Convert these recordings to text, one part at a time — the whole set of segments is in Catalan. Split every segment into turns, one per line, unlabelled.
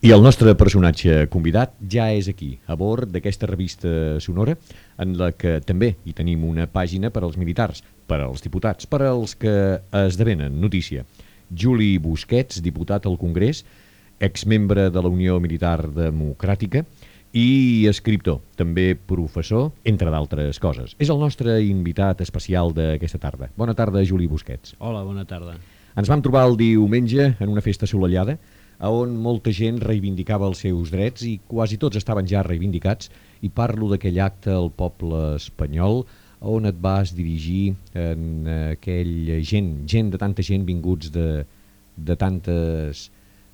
I el nostre personatge convidat ja és aquí, a bord d'aquesta revista sonora, en la que també hi tenim una pàgina per als militars, per als diputats, per als que esdevenen notícia. Juli Busquets, diputat al Congrés, exmembre de la Unió Militar Democràtica i escriptor, també professor, entre d'altres coses. És el nostre invitat especial d'aquesta tarda. Bona tarda, Juli Busquets.
Hola, bona tarda.
Ens vam trobar el diumenge en una festa assolellada, on molta gent reivindicava els seus drets i quasi tots estaven ja reivindicats i parlo d'aquell acte al poble espanyol on et vas dirigir en aquell gent, gent de tanta gent vinguts de, de tantes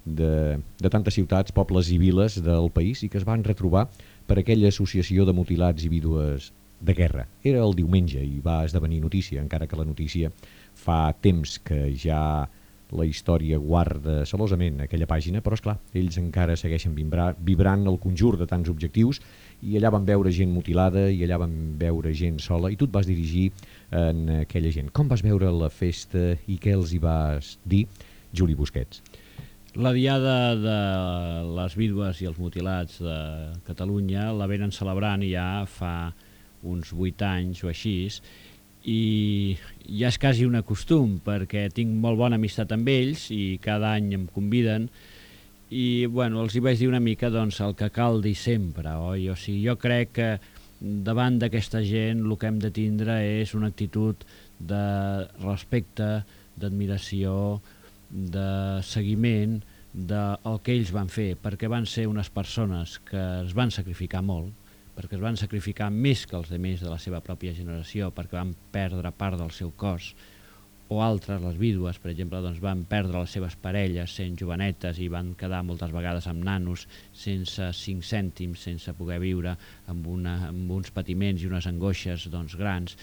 de, de tantes ciutats, pobles i viles del país i que es van retrobar per aquella associació de mutilats i vídues de guerra. Era el diumenge i va esdevenir notícia, encara que la notícia fa temps que ja la història guarda celosament aquella pàgina, però és clar, ells encara segueixen vibrar, vibrant el conjur de tants objectius i allà van veure gent mutilada i allà van veure gent sola i tu et vas dirigir en aquella gent. Com vas veure la festa i què els hi vas dir, Juli Busquets?
La diada de les vídues i els mutilats de Catalunya la venen celebrant ja fa uns 8 anys o així i ja és quasi un costum perquè tinc molt bona amistat amb ells i cada any em conviden i bueno, els hi vaig dir una mica doncs, el que cal dir sempre oi? O sigui, jo crec que davant d'aquesta gent el que hem de tindre és una actitud de respecte, d'admiració, de seguiment del que ells van fer, perquè van ser unes persones que es van sacrificar molt, perquè es van sacrificar més que els demés de la seva pròpia generació, perquè van perdre part del seu cos, o altres, les vídues, per exemple, doncs van perdre les seves parelles sent jovenetes i van quedar moltes vegades amb nanos sense cinc cèntims, sense poder viure amb, una, amb uns patiments i unes angoixes doncs, grans.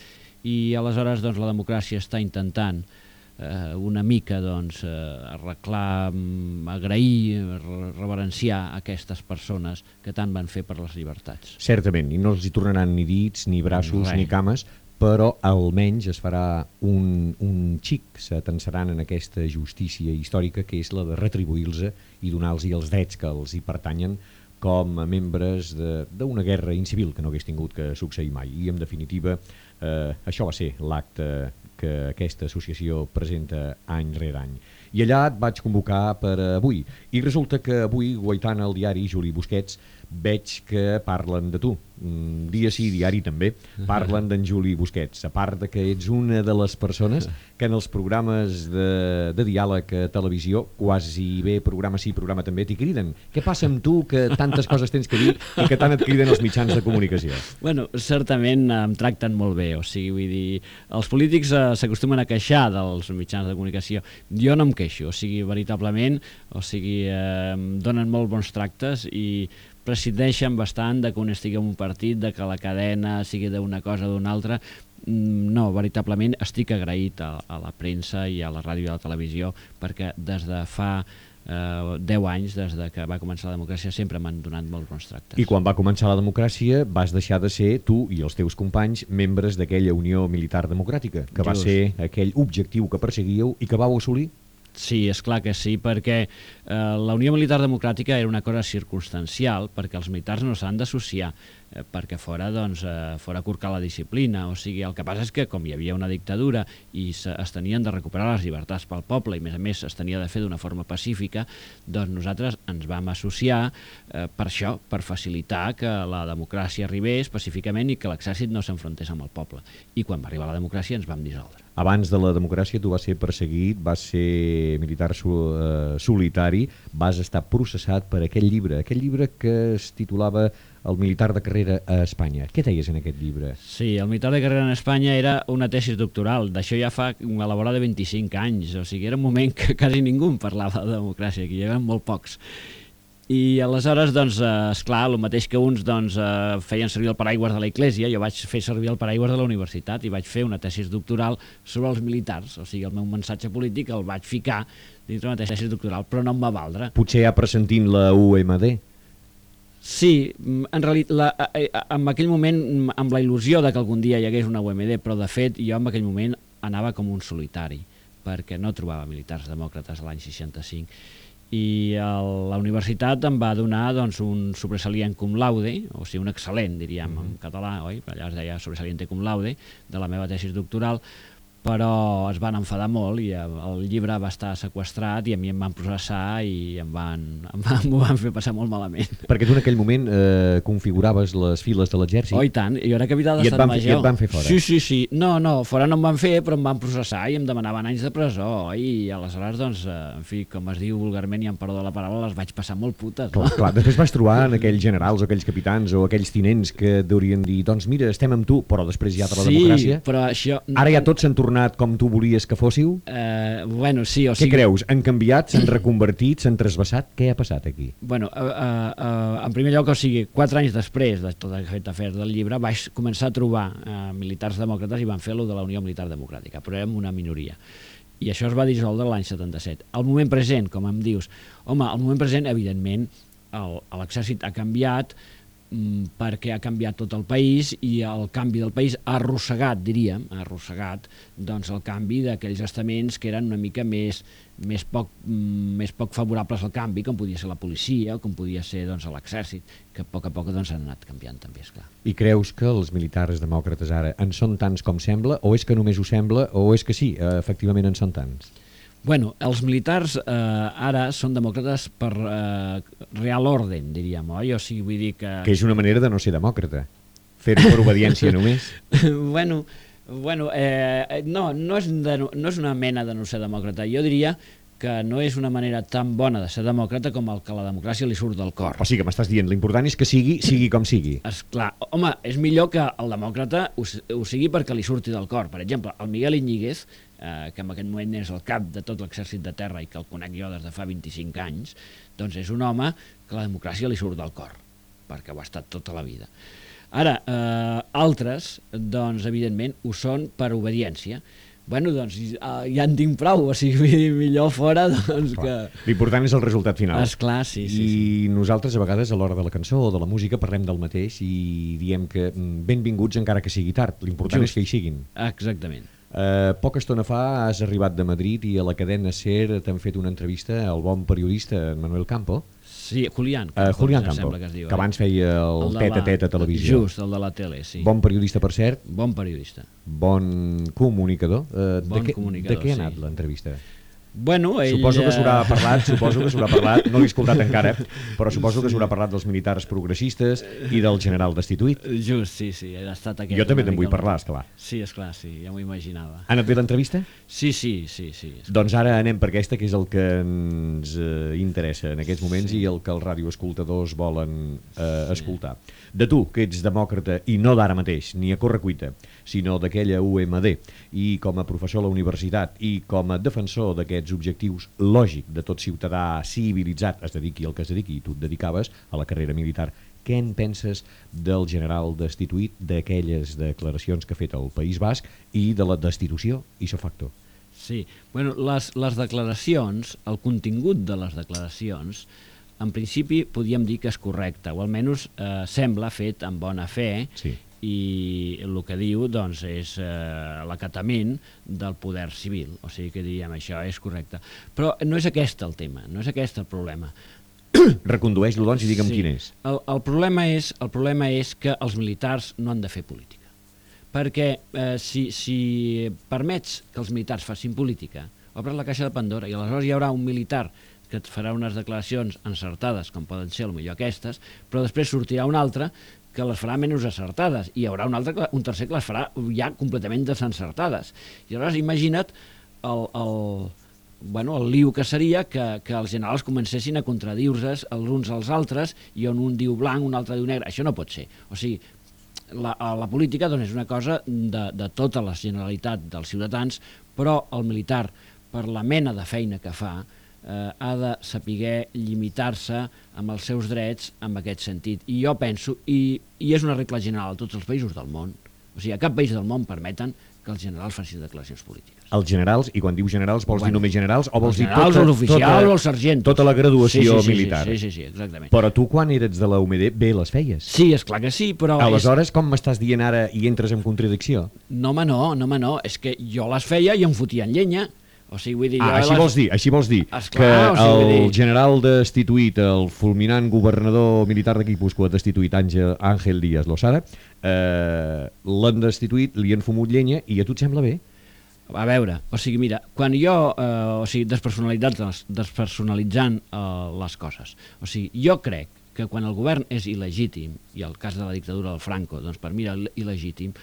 I aleshores doncs, la democràcia està intentant eh, una mica doncs, eh, arreglar, mm, agrair, reverenciar aquestes persones que tant van fer per les llibertats.
Certament, i no els hi tornaran ni dits, ni braços, Res. ni cames, però almenys es farà un, un xic, s'atensaran en aquesta justícia històrica que és la de retribuir-los i donar-los els drets que els hi pertanyen com a membres d'una guerra incivil que no hagués tingut que succeir mai. I, en definitiva, eh, això va ser l'acte que aquesta associació presenta any rere any. I allà et vaig convocar per avui. I resulta que avui, guaitant el diari Juli Busquets, veig que parlen de tu. Mm, dia sí, diari també, parlen d'en Juli Busquets. A part de que ets una de les persones que en els programes de, de diàleg a televisió, quasi bé programa sí, programa també, t'hi criden. Què passa amb tu que tantes coses tens que dir i que tant et criden els mitjans de comunicació?
Bueno, certament em tracten molt bé, o sigui, vull dir, els polítics eh, s'acostumen a queixar dels mitjans de comunicació. Jo no em queixo, o sigui, veritablement, o sigui, eh, donen molt bons tractes i prescindeixen bastant de que un estigui en un partit, de que la cadena sigui d'una cosa o d'una altra. Mm, no, veritablement estic agraït a, a la premsa i a la ràdio i a la televisió perquè des de fa eh, 10 anys, des de que va començar la democràcia, sempre m'han donat molts bons tractes.
I quan va començar la democràcia vas deixar de ser tu i els teus companys membres d'aquella Unió Militar Democràtica, que Just. va ser aquell objectiu que perseguíeu i que vau assolir?
Sí, és clar que sí, perquè eh, la Unió Militar Democràtica era una cosa circumstancial, perquè els militars no s'han d'associar Eh, perquè fora, doncs, eh, fora curcar la disciplina. O sigui, el que passa és que com hi havia una dictadura i es tenien de recuperar les llibertats pel poble i, a més a més, es tenia de fer d'una forma pacífica, doncs nosaltres ens vam associar eh, per això, per facilitar que la democràcia arribés pacíficament i que l'exèrcit no s'enfrontés amb el poble. I quan va arribar la democràcia ens vam dissoldre.
Abans de la democràcia tu vas ser perseguit, vas ser militar sol, eh, solitari, vas estar processat per aquell llibre, aquell llibre que es titulava el militar de carrera a Espanya. Què deies en aquest llibre?
Sí, el militar de carrera en Espanya era una tesi doctoral. D'això ja fa una elaborada de 25 anys. O sigui, era un moment que quasi ningú en parlava de democràcia, que hi havia molt pocs. I aleshores, doncs, eh, esclar, el mateix que uns doncs, eh, feien servir el paraigües de la Iglesia, jo vaig fer servir el paraigües de la universitat i vaig fer una tesi doctoral sobre els militars. O sigui, el meu mensatge polític el vaig ficar dintre una tesi doctoral, però no em va valdre.
Potser ja pressentint la UMD?
Sí, en realitat, la, en aquell moment, amb la il·lusió de que algun dia hi hagués una UMD, però de fet jo en aquell moment anava com un solitari, perquè no trobava militars demòcrates l'any 65 i el, la universitat em va donar doncs, un sobresalient cum laude, o sigui, un excel·lent, diríem, mm -hmm. en català, oi? Allà es deia sobresaliente cum laude, de la meva tesis doctoral, però es van enfadar molt i el llibre va estar sequestrat i a mi em van processar i em van, em van, m'ho van fer passar molt malament.
Perquè tu en aquell moment eh, configuraves les files de l'exèrcit.
Oh, i tant, jo era capità d'estat
van,
major.
I et van fer fora.
Sí, sí, sí. No, no, fora no em van fer, però em van processar i em demanaven anys de presó. I aleshores, doncs, eh, en fi, com es diu vulgarment i em perdó la paraula, les vaig passar molt putes. No?
Clar, clar. Després vas trobar en aquells generals o aquells capitans o aquells tinents que deurien dir doncs mira, estem amb tu, però després hi ha la
sí,
democràcia.
però això...
Ara ja tots s'han tornat com tu volies que fóssiu?
Eh, bueno, sí, o
Què
sigui...
creus? Han canviat, s'han reconvertit, s'han trasbassat? Què ha passat aquí?
Bueno, uh, uh, uh, en primer lloc, o sigui, quatre anys després de tot aquest afer del llibre, vaig començar a trobar uh, militars demòcrates i van fer lo de la Unió Militar Democràtica, però érem una minoria. I això es va dissoldre l'any 77. Al moment present, com em dius, home, al moment present, evidentment, l'exèrcit ha canviat, perquè ha canviat tot el país i el canvi del país ha arrossegat, diríem, ha arrossegat doncs, el canvi d'aquells estaments que eren una mica més, més, poc, mm, més poc favorables al canvi, com podia ser la policia o com podia ser doncs, l'exèrcit, que a poc a poc doncs, han anat canviant també, esclar.
I creus que els militars demòcrates ara en són tants com sembla, o és que només ho sembla, o és que sí, eh, efectivament en són tants?
Bueno, els militars eh, ara són demòcrates per eh, real orden, diríem, oi? O sigui, vull dir que...
Que és una manera de no ser demòcrata. Fer-ho per obediència només.
bueno, bueno eh, no, no és, de, no és una mena de no ser demòcrata. Jo diria que no és una manera tan bona de ser demòcrata com el que la democràcia li surt del cor.
O sigui que m'estàs dient, l'important és que sigui, sigui com sigui.
És clar, home, és millor que el demòcrata ho, ho sigui perquè li surti del cor. Per exemple, el Miguel Iñiguez, eh, que en aquest moment és el cap de tot l'exèrcit de terra i que el conec jo des de fa 25 anys, doncs és un home que la democràcia li surt del cor, perquè ho ha estat tota la vida. Ara, eh, altres, doncs, evidentment, ho són per obediència. Bueno, doncs, eh, ja en tinc prou, o sigui, millor fora, doncs, que...
L'important és el resultat final.
Esclar, sí, sí,
I
sí.
nosaltres a vegades a l'hora de la cançó o de la música parlem del mateix i diem que mm, benvinguts encara que sigui tard. L'important és que hi siguin.
Exactament.
Uh, poca estona fa has arribat de Madrid i a la cadena SER t'han fet una entrevista al bon periodista Manuel Campo,
Sí, Julián.
uh, Julián Campo,
que es diu,
que
eh?
abans feia el,
de
tet a
la-
tet a televisió.
Just, el de la tele, sí.
Bon periodista, per cert,
bon periodista.
bon comunicador. Uh,
Bon
de, què,
comunicador,
de què ha
sí.
anat l'entrevista?
Bueno, ell...
Suposo que s'haurà
eh,
parlat, suposo que s'haurà parlat, no l'he escoltat encara, però suposo que s'haurà parlat dels militars progressistes i del general destituït.
Just, sí, sí, ha estat aquest...
Jo també te'n vull parlar, esclar.
Sí, esclar, sí, ja m'ho imaginava.
Ha anat bé l'entrevista?
Sí, sí, sí, sí. esclar.
Doncs ara anem per aquesta, que és el que ens eh, interessa en aquests moments
Sí.
i el que els radioescoltadors volen eh, escoltar. De tu, que ets demòcrata, i no d'ara mateix, ni a correcuita, sinó d'aquella UMD, i com a professor a la universitat, i com a defensor d'aquests objectius lògic de tot ciutadà civilitzat, es dediqui al que es dediqui, i tu et dedicaves a la carrera militar, què en penses del general destituït, d'aquelles declaracions que ha fet el País Basc i de la destitució ipso facto?
Sí, bueno, les, les declaracions, el contingut de les declaracions, en principi podíem dir que és correcte, o almenys eh, sembla fet amb bona fe,
Sí.
I el que diu doncs, és eh, l'acatament del poder civil, o sigui que diríem això és correcte. Però no és aquest el tema, no és aquest el problema.
Recondueix-lo, doncs, i digue'm
Sí.
quin és.
El, el, problema és, el problema és que els militars no han de fer política. Perquè eh, si, si permets que els militars facin política, obres la caixa de Pandora i aleshores hi haurà un militar que et farà unes declaracions encertades, com poden ser millor aquestes, però després sortirà un altre que les farà menys acertades i hi haurà un, altre, un tercer que les farà ja completament desencertades. I aleshores imagina't el, el, bueno, el liu que seria que, que els generals comencessin a contradir-se els uns als altres i on un diu blanc, un altre diu negre. Això no pot ser. O sigui, la, la política doncs, és una cosa de, de tota la generalitat dels ciutadans, però el militar, per la mena de feina que fa, eh, ha de saber limitar-se amb els seus drets en aquest sentit. I jo penso, i, i és una regla general a tots els països del món, o sigui, a cap país del món permeten que els generals facin declaracions polítiques.
Els generals, i quan dius generals vols
Bueno,
dir només generals o vols
els
dir
generals,
tota,
els oficials, els sargentos.
tota la graduació
sí, sí, sí,
militar.
Sí, sí, sí, exactament.
Però tu quan eres de la UMD bé les feies.
Sí, és clar que sí, però... és...
Aleshores, com m'estàs dient ara i entres en contradicció?
No, home, no, no, home, no. És que jo les feia i em fotien llenya. O sigui, vull dir,
Ah, així
les-
vols dir, així vols dir
Esclar,
que
o sigui,
el
dir-
general destituït, el fulminant governador militar de Guipúscoa destituït Àngel, Àngel Díaz Losada, eh, l'han destituït, li han fumut llenya i a tu et sembla bé?
A veure, o sigui, mira, quan jo, eh, o sigui, despersonalitzant, despersonalitzant eh, les coses, o sigui, jo crec que quan el govern és il·legítim, i el cas de la dictadura del Franco, doncs per mi era il·legítim,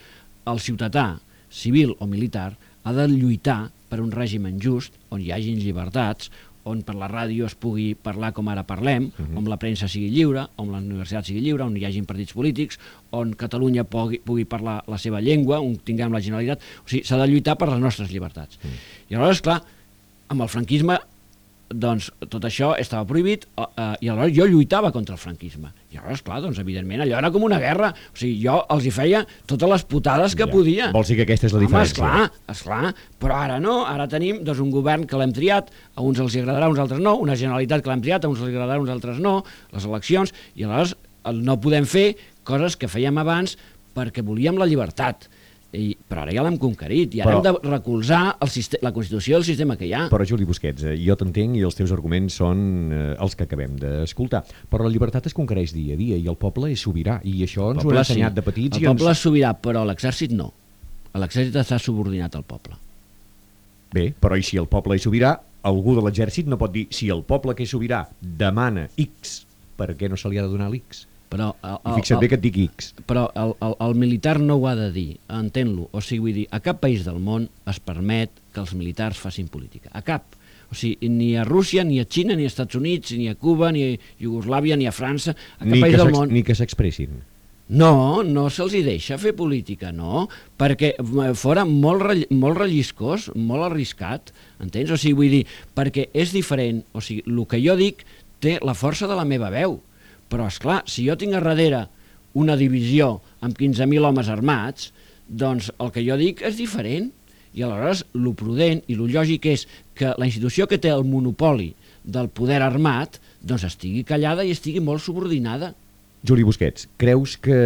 el ciutadà, civil o militar, ha de lluitar per un règim just, on hi hagin llibertats, on per la ràdio es pugui parlar com ara parlem, uh -huh. on la premsa sigui lliure, on la universitat sigui lliure, on hi hagin partits polítics, on Catalunya pugui, pugui parlar la seva llengua, on tinguem la Generalitat... O sigui, s'ha de lluitar per les nostres llibertats. Uh -huh. I aleshores, clar, amb el franquisme doncs tot això estava prohibit eh, i aleshores jo lluitava contra el franquisme. I aleshores, clar, doncs evidentment allò era com una guerra. O sigui, jo els hi feia totes les putades que
Ja.
podia.
Vols dir que aquesta és la
Home,
diferència?
esclar, esclar, però ara no, ara tenim doncs, un govern que l'hem triat, a uns els hi agradarà, a uns altres no, una generalitat que l'hem triat, a uns els agradarà, a uns altres no, les eleccions, i aleshores no podem fer coses que fèiem abans perquè volíem la llibertat. I, però ara ja l'hem conquerit i ara
Però-
hem de recolzar el la Constitució del sistema que hi ha.
Però Juli Busquets, eh, jo t'entenc i els teus arguments són eh, els que acabem d'escoltar. Però la llibertat es conquereix dia a dia i el poble és sobirà i això ens ho han ensenyat de petits.
El
i
poble
ens...
és sobirà, però l'exèrcit no. L'exèrcit està subordinat al poble.
Bé, però i si el poble és sobirà, algú de l'exèrcit no pot dir si el poble que és sobirà demana X, per què no se li ha de donar l'X?
Però el,
I fixa't bé que et dic X.
però el, el, el militar no ho ha de dir, entén-lo. O sigui, vull dir, a cap país del món es permet que els militars facin política. A cap. O sigui, ni a Rússia, ni a Xina, ni a Estats Units, ni a Cuba, ni a Iugoslàvia, ni a França, a cap
Ni
país del món...
ni que s'expressin.
No, no se'ls hi deixa fer política, no, perquè eh, fora molt, rell molt relliscós, molt arriscat, entens? O sigui, vull dir, perquè és diferent, o sigui, el que jo dic té la força de la meva veu, però és clar, si jo tinc a darrere una divisió amb 15.000 homes armats, doncs el que jo dic és diferent. I aleshores, lo prudent i lo lògic és que la institució que té el monopoli del poder armat doncs estigui callada i estigui molt subordinada.
Juli Busquets, creus que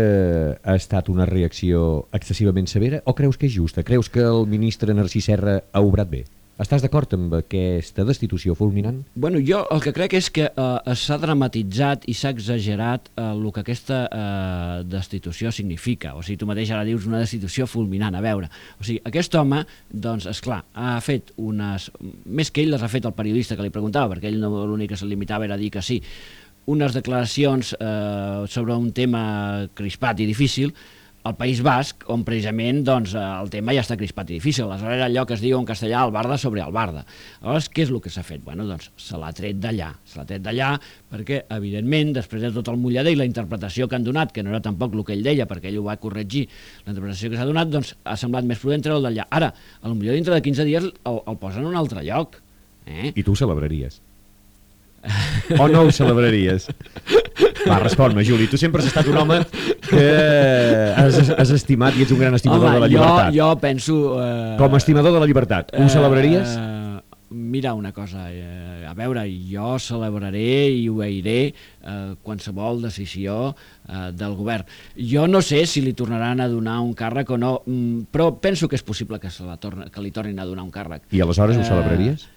ha estat una reacció excessivament severa o creus que és justa? Creus que el ministre Narcís Serra ha obrat bé? Estàs d'acord amb aquesta destitució fulminant?
Bueno, jo el que crec és que eh, s'ha dramatitzat i s'ha exagerat eh, el que aquesta eh, destitució significa. O sigui, tu mateix ara dius una destitució fulminant, a veure. O sigui, aquest home, doncs, és clar, ha fet unes... Més que ell les ha fet el periodista que li preguntava, perquè ell no l'únic que se limitava era dir que sí, unes declaracions eh, sobre un tema crispat i difícil, al País Basc, on precisament doncs, eh, el tema ja està crispat i difícil. Aleshores allò que es diu en castellà Albarda sobre Albarda. Aleshores, què és el que s'ha fet? Bueno, doncs se l'ha tret d'allà. Se l'ha tret d'allà perquè, evidentment, després de tot el mullader i la interpretació que han donat, que no era tampoc el que ell deia, perquè ell ho va corregir, la interpretació que s'ha donat, doncs ha semblat més prudent treure-el d'allà. Ara, a lo millor dintre de 15 dies el, el posen en un altre lloc. Eh?
I tu ho celebraries? O no ho celebraries? Va, respon-me, Juli. Tu sempre has estat un home que has, has estimat i ets un gran estimador
Home,
de la llibertat.
Jo, jo penso... Eh,
Com a estimador de la llibertat, ho celebraries?
Eh, mira una cosa, eh, a veure, jo celebraré i obeiré eh, qualsevol decisió eh, del govern. Jo no sé si li tornaran a donar un càrrec o no, mm, però penso que és possible que, se la torna, que li tornin a donar un càrrec.
I aleshores ho
Eh,
celebraries?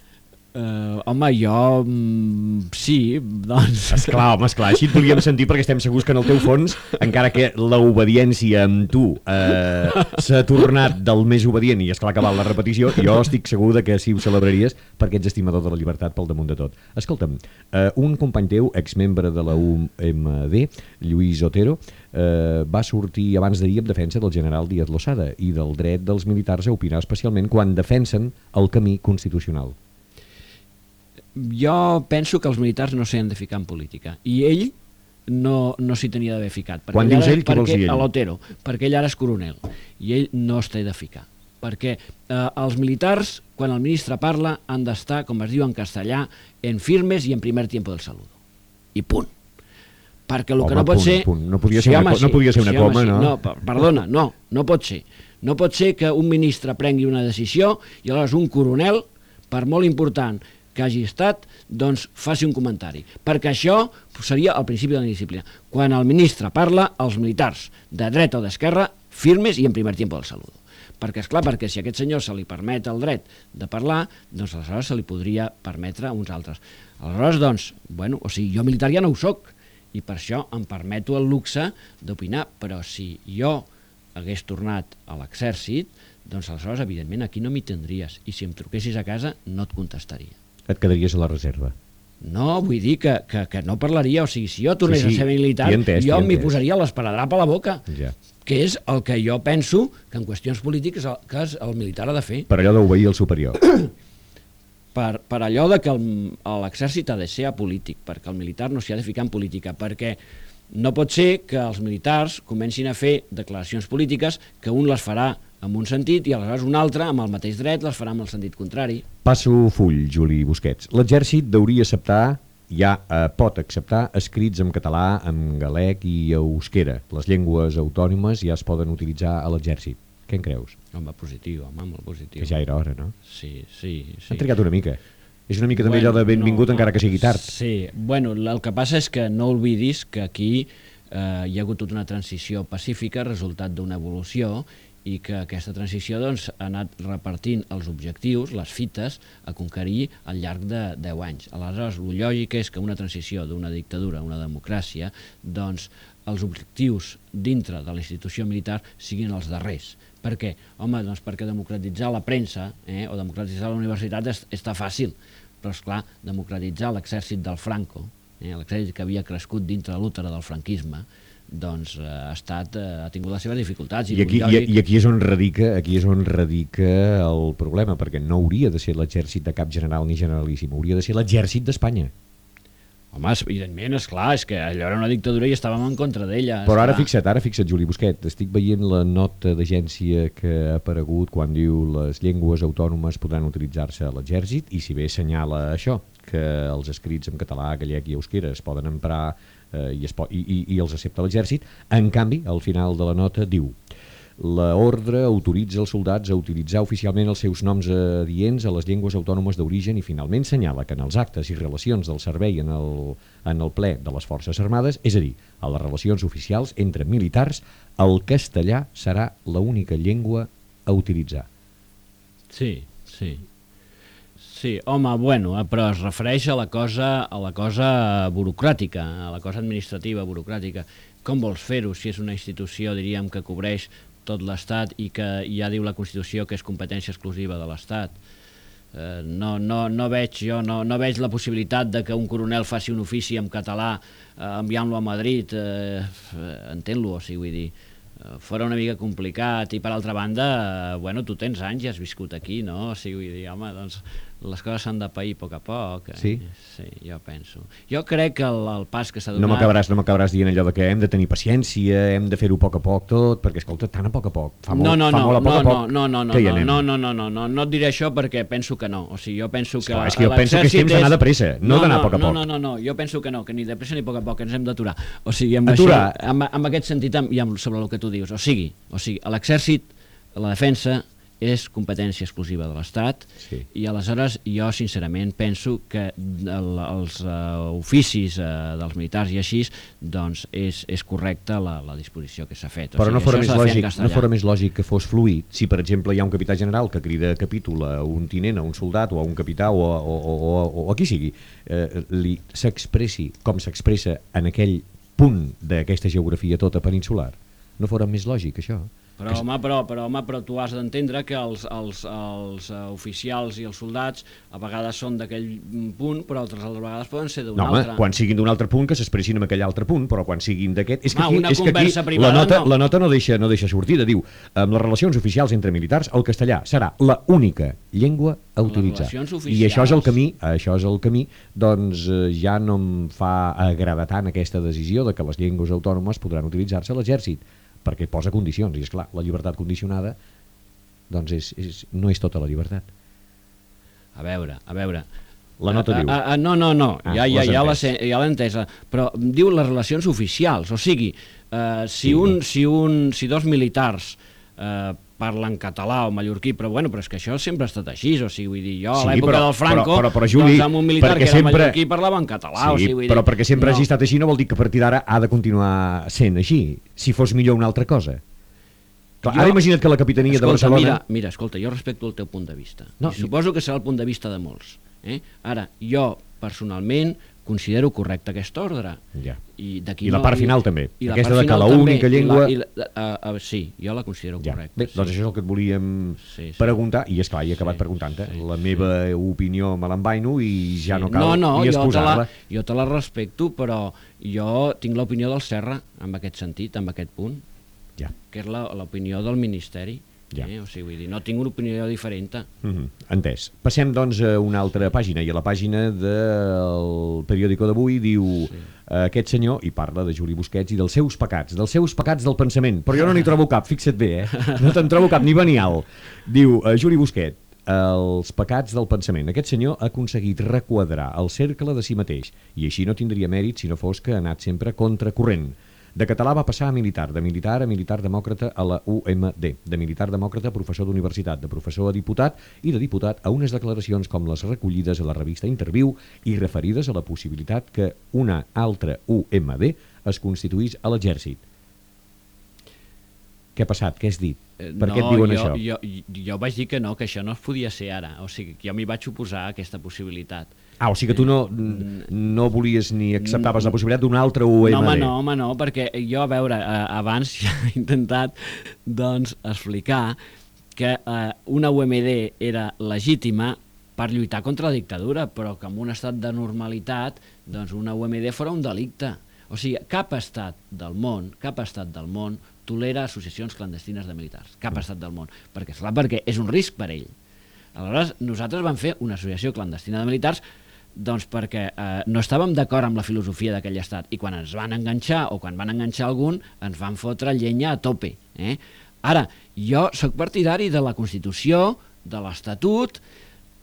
Eh, home, jo mm, sí, doncs...
Esclar, home, esclar, així et volíem sentir perquè estem segurs que en el teu fons, encara que l'obediència amb tu eh, s'ha tornat del més obedient i esclar que val la repetició, jo estic segur de que sí ho celebraries perquè ets estimador de la llibertat pel damunt de tot. Escolta'm, eh, un company teu, exmembre de la UMD, Lluís Otero, eh, va sortir abans d'ahir en defensa del general Díaz Losada i del dret dels militars a opinar especialment quan defensen el camí constitucional.
Jo penso que els militars no s'hi han de ficar en política. I ell no, no s'hi tenia d'haver ficat. perquè
Quan dius
ara-
ell, què vols
perquè,
dir ell?
A l'Otero, perquè ell ara és coronel. I ell no es té de ficar. Perquè eh, els militars, quan el ministre parla, han d'estar, com es diu en castellà, en firmes i en primer tiempo del saludo. I punt. Perquè el
Home,
que no pot
punt,
ser...
punt. No podia ser una
home,
co- no podia ser una
home,
coma, no?
No, per- perdona, no, no pot ser. No pot ser que un ministre prengui una decisió i aleshores un coronel, per molt important que hagi estat, doncs faci un comentari. Perquè això seria el principi de la disciplina. Quan el ministre parla, els militars, de dreta o d'esquerra, firmes i en primer temps del saludo. perquè és clar, perquè si a aquest senyor se li permet el dret de parlar, doncs aleshores se li podria permetre a uns altres. Aleshores, doncs, bueno, o sigui, jo militar ja no ho soc, i per això em permeto el luxe d'opinar, però si jo hagués tornat a l'exèrcit, doncs aleshores, evidentment, aquí no m'hi tindries, i si em truquessis a casa no et contestaria.
Et quedaries a la reserva.
No, vull dir que, que, que no parlaria, o sigui, si jo tornés sí, sí, a ser militar, entès, jo m'hi posaria l'esparadrap a la boca,
ja.
que és el que jo penso que en qüestions polítiques el, que el militar ha de fer.
Per allò d'obeir el superior.
per, per allò de que l'exèrcit ha de ser apolític, perquè el militar no s'hi ha de ficar en política, perquè no pot ser que els militars comencin a fer declaracions polítiques que un les farà en un sentit i aleshores un altre, amb el mateix dret, les farà amb el sentit contrari.
Passo full, Juli Busquets. L'exèrcit hauria acceptar, ja eh, pot acceptar, escrits en català, en galec i euskera. Les llengües autònomes ja es poden utilitzar a l'exèrcit. Què en creus?
Home, positiu, home, molt positiu.
Que ja era hora, no?
Sí, sí. sí.
Han trigat una mica. És una mica també bueno, allò de benvingut no, encara que sigui tard.
Sí, bueno, el que passa és que no oblidis que aquí eh, hi ha hagut tota una transició pacífica, resultat d'una evolució, i que aquesta transició doncs, ha anat repartint els objectius, les fites, a conquerir al llarg de 10 anys. Aleshores, el lògic és que una transició d'una dictadura a una democràcia, doncs, els objectius dintre de la institució militar siguin els darrers. Per què? Home, doncs perquè democratitzar la premsa eh, o democratitzar la universitat és, està fàcil, però és clar, democratitzar l'exèrcit del Franco, eh, l'exèrcit que havia crescut dintre de l'útera del franquisme, doncs eh, ha, estat, eh, ha tingut les seves dificultats.
I, I, aquí, i, I aquí és on radica aquí és on radica el problema, perquè no hauria de ser l'exèrcit de cap general ni generalíssim, hauria de ser l'exèrcit d'Espanya.
Home, evidentment, és clar, és que allò era una dictadura i estàvem en contra d'ella.
Però ara fixa't, ara fixa't, Juli Busquet, estic veient la nota d'agència que ha aparegut quan diu les llengües autònomes podran utilitzar-se a l'exèrcit i si bé assenyala això, que els escrits en català, gallec i euskera es poden emprar eh, i, es pot, i, i, i els accepta l'exèrcit. En canvi, al final de la nota diu la ordre autoritza els soldats a utilitzar oficialment els seus noms adients a les llengües autònomes d'origen i finalment senyala que en els actes i relacions del servei en el, en el ple de les Forces Armades, és a dir, a les relacions oficials entre militars, el castellà serà l'única llengua a utilitzar.
Sí, sí. Sí, home, bueno, eh, però es refereix a la cosa, a la cosa burocràtica, a la cosa administrativa burocràtica. Com vols fer-ho si és una institució, diríem, que cobreix tot l'Estat i que ja diu la Constitució que és competència exclusiva de l'Estat? Eh, no, no, no veig jo no, no veig la possibilitat de que un coronel faci un ofici en català eh, enviant-lo a Madrid eh, entén-lo, o sigui, vull dir eh, fora una mica complicat i per altra banda, eh, bueno, tu tens anys i has viscut aquí, no? O sigui, vull dir, home, doncs les coses s'han de pair a poc a poc.
Eh? Sí?
Sí, jo penso. Jo crec que el, el pas que s'ha donat...
No m'acabaràs no m'acabaràs dient allò de que hem de tenir paciència, hem de fer-ho a poc a poc tot, perquè, escolta, tan a poc a poc, fa molt,
no, no,
fa
no,
molt a poc
no,
a poc,
no, no, no,
que hi
anem.
No,
no, no, no, no, no et diré això perquè penso que no. O sigui, jo penso que...
Esclar, és que jo penso que és temps d'anar de pressa, no, no d'anar a poc a poc.
No, no, no, no, jo penso que no, que ni de pressa ni a poc a poc, ens hem d'aturar. O sigui, amb, això, amb, amb aquest sentit, i amb, sobre el que tu dius, o sigui, o sigui, l'exèrcit, la defensa, és competència exclusiva de l'Estat
sí.
i aleshores jo sincerament penso que el, els uh, oficis uh, dels militars i així doncs és, és correcta la, la disposició que s'ha fet.
Però o sigui, no, fora més lògic, no fora més lògic que fos fluid si per exemple hi ha un capità general que crida a capítol a un tinent, a un soldat o a un capità o a, o, o, o, o a qui sigui eh, li s'expressi com s'expressa en aquell punt d'aquesta geografia tota peninsular no fora més lògic això?
Però, home, però, però, home, però tu has d'entendre que els, els, els uh, oficials i els soldats a vegades són d'aquell punt, però altres a vegades poden ser d'un
no,
altre.
Home, quan siguin d'un altre punt, que s'expressin en aquell altre punt, però quan siguin d'aquest... És que
aquí,
és que aquí la, nota, no. la nota no deixa, no deixa sortida. Diu, amb les relacions oficials entre militars, el castellà serà la única llengua a utilitzar. I això és el camí, això és el camí, doncs eh, ja no em fa agradar tant aquesta decisió de que les llengües autònomes podran utilitzar-se a l'exèrcit perquè posa condicions, i és clar, la llibertat condicionada doncs és, és, no és tota la llibertat.
A veure, a veure...
La nota
a,
diu...
A, a, no, no, no, ah, ja, ja, ja l'he entesa, però diu les relacions oficials, o sigui, eh, si, sí, un, no. si, un, si dos militars eh, parlen català o mallorquí, però bueno, però és que això sempre ha estat així, o sigui, vull dir, jo a l'època del Franco,
però, però, però, Juli,
doncs amb un militar que era sempre... mallorquí parlava en català,
sí,
o sigui, vull
però
dir,
perquè sempre
no.
hagi estat així no vol dir que a partir d'ara ha de continuar sent així, si fos millor una altra cosa. Clar,
Jo-
ara imagina't que la capitania
escolta,
de Barcelona...
Mira, mira, escolta, jo respecto el teu punt de vista.
No,
No, I suposo que serà el punt de vista de molts. Eh? Ara, jo, personalment, considero correcte aquest ordre.
Ja.
I,
I la part final també.
I la
Aquesta de que la
també.
única
I
llengua-
I la, uh, uh, sí, jo la considero
Ja.
correcta.
Bé, doncs
sí.
això és el que et volíem
Sí, sí.
preguntar, i és clar, he acabat
Sí,
preguntant-te.
sí,
la
sí.
meva opinió me l'envaino i ja
Sí.
no cal
no, no,
ni
jo te,
exposar-la.
la, jo te la respecto, però jo tinc l'opinió del Serra en aquest sentit, en aquest punt,
Ja.
que és la- l'opinió del Ministeri.
Ja.
Eh? O sigui, vull dir, no tinc una opinió diferent.
Mm -hmm. Entès. Passem, doncs, a una altra pàgina, i a la pàgina del periòdico d'avui diu sí. aquest senyor, i parla de Juli Busquets i dels seus pecats, dels seus pecats del pensament, però jo no n'hi trobo cap, fixa't bé, eh? no te'n trobo cap, ni venial. Diu, uh, Juli Busquets, els pecats del pensament. Aquest senyor ha aconseguit requadrar el cercle de si mateix, i així no tindria mèrit si no fos que ha anat sempre contracorrent. De català va passar a militar, de militar a militar demòcrata a la UMD, de militar demòcrata a professor d'universitat, de professor a diputat i de diputat a unes declaracions com les recollides a la revista Interviu i referides a la possibilitat que una altra UMD es constituís a l'exèrcit. Què ha passat? Què has dit?
Eh,
Per què et diuen
jo,
això?
Jo, jo, vaig dir que no, que això no es podia ser ara. O sigui, que jo m'hi vaig oposar a aquesta possibilitat.
Ah, o sigui que tu no, no volies ni acceptaves la possibilitat d'una altra UMD.
No, home, no, home, no, perquè jo, a veure, eh, abans ja he intentat doncs, explicar que eh, una UMD era legítima per lluitar contra la dictadura, però que en un estat de normalitat doncs una UMD fora un delicte. O sigui, cap estat del món, cap estat del món tolera associacions clandestines de militars. Cap estat del món. Perquè, esclar, perquè és un risc per ell. Aleshores, nosaltres vam fer una associació clandestina de militars doncs perquè eh, no estàvem d'acord amb la filosofia d'aquell estat i quan ens van enganxar o quan van enganxar algun ens van fotre llenya a tope. Eh? Ara, jo sóc partidari de la Constitució, de l'Estatut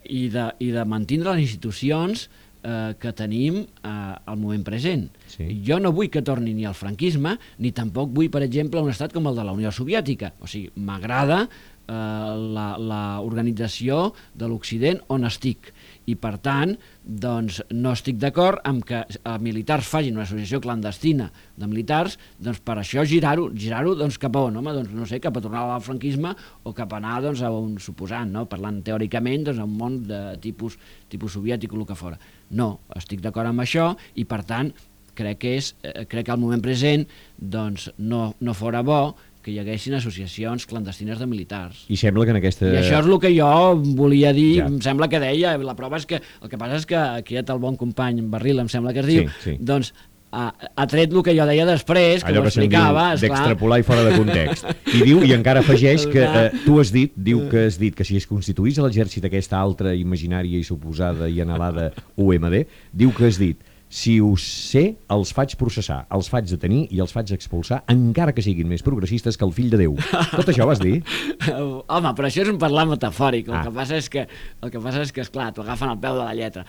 i de, i de mantindre les institucions eh, que tenim eh, al moment present.
Sí.
Jo no vull que torni ni al franquisme, ni tampoc vull, per exemple, un estat com el de la Unió Soviètica. O sigui, m'agrada eh, la, la organització de l'Occident on estic i per tant doncs, no estic d'acord amb que eh, militars facin una associació clandestina de militars doncs, per això girar-ho girar doncs, cap a on? Home, doncs, no sé, cap a tornar al franquisme o cap a anar doncs, a un suposant, no? parlant teòricament doncs, a un món de tipus, tipus soviètic o el que fora. No, estic d'acord amb això i per tant crec que, és, eh, crec que al moment present doncs, no, no fora bo que hi haguessin associacions clandestines de militars.
I sembla que en aquesta...
I això és el que jo volia dir,
Ja.
em sembla que deia, la prova és que el que passa és que aquest el bon company Barril, em sembla que es diu,
Sí, sí.
doncs ha, ha tret el que jo deia després, que
allò
ho esclar.
d'extrapolar i fora de context. I diu i encara afegeix que eh, tu has dit, diu que has dit que si es constituís a l'exèrcit aquesta altra imaginària i suposada i anhelada UMD, diu que has dit si ho sé, els faig processar, els faig detenir i els faig expulsar, encara que siguin més progressistes que el fill de Déu. Tot això vas dir?
Home, però això és un parlar metafòric. El
Ah.
que passa és que, el que passa és que, esclar, t'ho agafen al peu de la lletra.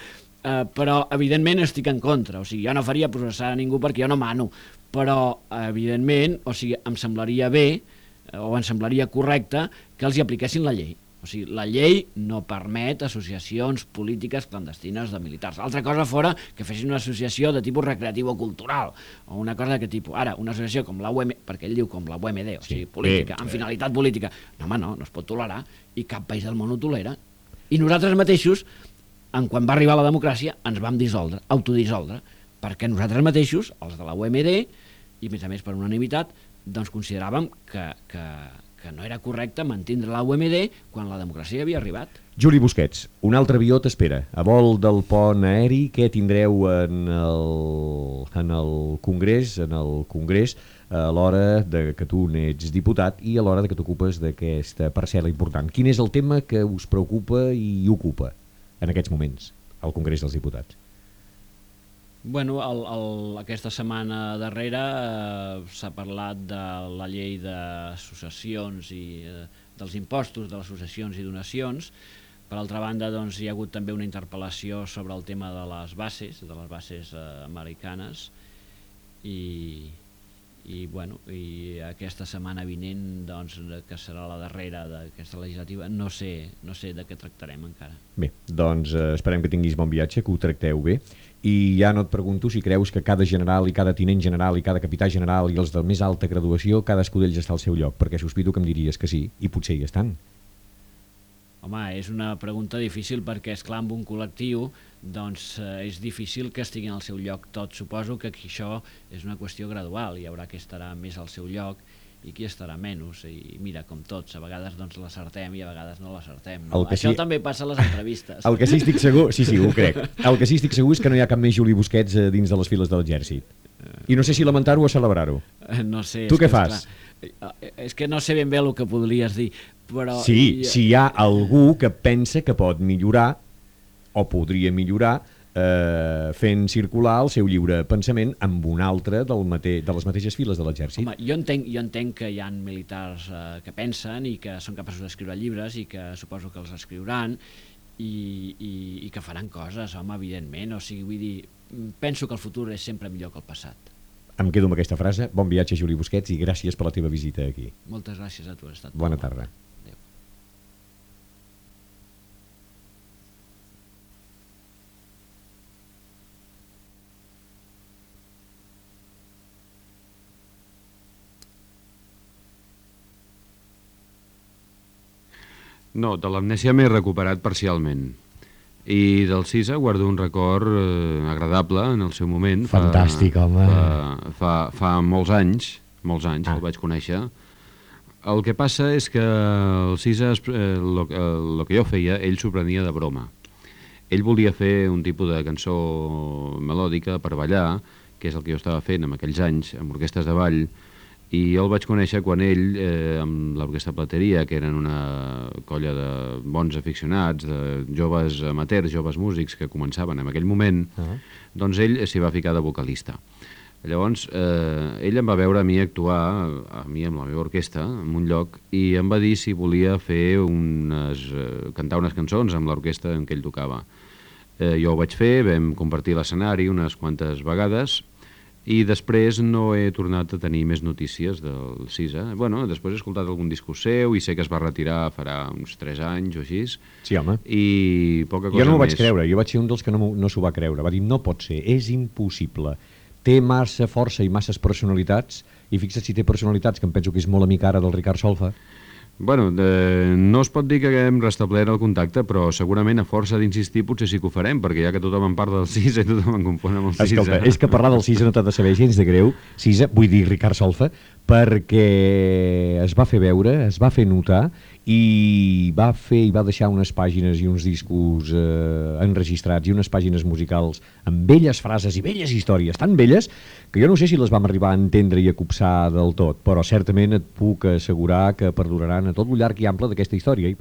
Uh, però, evidentment, estic en contra. O sigui, jo no faria processar a ningú perquè jo no mano. Però, evidentment, o sigui, em semblaria bé, eh, o em semblaria correcte, que els hi apliquessin la llei. O sigui, la llei no permet associacions polítiques clandestines de militars. Altra cosa fora que fessin una associació de tipus recreatiu o cultural, o una cosa d'aquest tipus. Ara, una associació com la UM, perquè ell diu com la UMD, o
Sí,
sigui, política,
bé,
amb finalitat política. No, home, no, no es pot tolerar, i cap país del món ho tolera. I nosaltres mateixos, en quan va arribar la democràcia, ens vam dissoldre, autodissoldre, perquè nosaltres mateixos, els de la UMD, i a més a més per unanimitat, doncs consideràvem que, que, que no era correcte mantindre la UMD quan la democràcia havia arribat.
Juli Busquets, un altre avió t'espera. A vol del pont aeri, què tindreu en el, en el Congrés, en el Congrés a l'hora de que tu n'ets diputat i a l'hora de que t'ocupes d'aquesta parcel·la important. Quin és el tema que us preocupa i ocupa en aquests moments al Congrés dels Diputats?
Bueno, el, el, aquesta setmana darrera eh, s'ha parlat de la llei d'associacions i eh, dels impostos de les associacions i donacions. Per altra banda, doncs, hi ha hagut també una interpel·lació sobre el tema de les bases, de les bases eh, americanes, i, i, bueno, i aquesta setmana vinent, doncs, que serà la darrera d'aquesta legislativa, no sé, no sé de què tractarem encara.
Bé, doncs eh, esperem que tinguis bon viatge, que ho tracteu bé, i ja no et pregunto si creus que cada general i cada tinent general i cada capità general i els de més alta graduació, cadascú d'ells està al seu lloc, perquè sospito que em diries que sí, i potser hi estan.
Home, és una pregunta difícil perquè, és clar amb un col·lectiu doncs eh, és difícil que estiguin al seu lloc tot. Suposo que aquí això és una qüestió gradual, hi haurà qui estarà més al seu lloc i qui estarà menys, i mira, com tots, a vegades doncs l'acertem i a vegades no l'acertem. No? Això sí... també passa a les entrevistes.
El que sí estic segur, sí, sí, ho crec. El que sí estic segur és que no hi ha cap més Juli Busquets eh, dins de les files de l'exèrcit. I no sé si lamentar-ho o celebrar-ho.
No sé.
Tu què fas?
Esclar, és que no sé ben bé el que podries dir, però...
Sí, si hi ha algú que pensa que pot millorar o podria millorar eh, fent circular el seu lliure pensament amb un altre del mate de les mateixes files de l'exèrcit.
Home, jo entenc, jo entenc que hi ha militars eh, que pensen i que són capaços d'escriure llibres i que suposo que els escriuran i, i, i que faran coses, home, evidentment. O sigui, vull dir, penso que el futur és sempre millor que el passat.
Em quedo amb aquesta frase. Bon viatge, Juli Busquets, i gràcies per la teva visita aquí.
Moltes gràcies a tu. Has estat
Bona tarda.
No, de l'amnèsia m'he recuperat parcialment. I del CISA guardo un record eh, agradable en el seu moment.
Fantàstic,
fa,
home.
Fa, fa, fa molts anys, molts anys ah. el vaig conèixer. El que passa és que el CISA, el, el, el que jo feia, ell s'ho prenia de broma. Ell volia fer un tipus de cançó melòdica per ballar, que és el que jo estava fent en aquells anys, amb orquestes de ball, i jo el vaig conèixer quan ell, eh, amb l'Orquestra Plateria, que eren una colla de bons aficionats, de joves amateurs, joves músics que començaven en aquell moment, uh -huh. doncs ell s'hi va ficar de vocalista. Llavors, eh, ell em va veure a mi actuar, a mi amb la meva orquestra, en un lloc, i em va dir si volia fer unes, eh, cantar unes cançons amb l'orquestra en què ell tocava. Eh, jo ho vaig fer, vam compartir l'escenari unes quantes vegades, i després no he tornat a tenir més notícies del CISA. Bueno, després he escoltat algun discurs seu i sé que es va retirar farà uns 3 anys o així.
Sí, home.
I poca cosa
Jo no m'ho
més.
vaig creure, jo vaig ser un dels que no, no s'ho va creure. Va dir, no pot ser, és impossible. Té massa força i masses personalitats, i fixa't si té personalitats, que em penso que és molt amic ara del Ricard Solfa,
Bueno, de, no es pot dir que haguem restablert el contacte, però segurament a força d'insistir potser sí que ho farem, perquè ja que tothom en parla del CISA i tothom en compon amb el CISA...
Escolta, és que parlar del CISA no t'ha de saber gens de greu, CISA, vull dir Ricard Solfa, perquè es va fer veure, es va fer notar i va fer i va deixar unes pàgines i uns discos eh, enregistrats i unes pàgines musicals amb belles frases i belles històries, tan belles que jo no sé si les vam arribar a entendre i a copsar del tot, però certament et puc assegurar que perduraran a tot lo llarg i ample d'aquesta història.